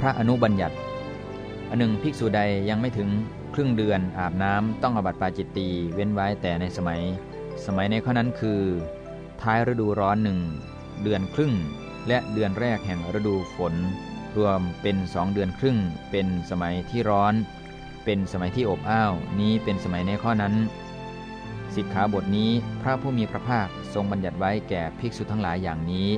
พระอนุบัญญัติอันหนึ่งภิกษุใดยังไม่ถึงครึ่งเดือนอาบน้ำต้องอบัติปาจิตตีเว้นไว้แต่ในสมัย สมัยในข้อนั้นคือ ท้ายฤดูร้อนหนึ่งเดือนครึ่ง และเดือนแรกแห่งฤดูฝน รวมเป็นสองเดือนครึ่ง เป็นสมัยที่ร้อน เป็นสมัยที่อบอ้าว นี้เป็นสมัยในข้อนั้น สิกขาบทนี้พระผู้มีพระภาคทรงบัญญัติไว้แก่ภิกษุทั้งหลายอย่างนี้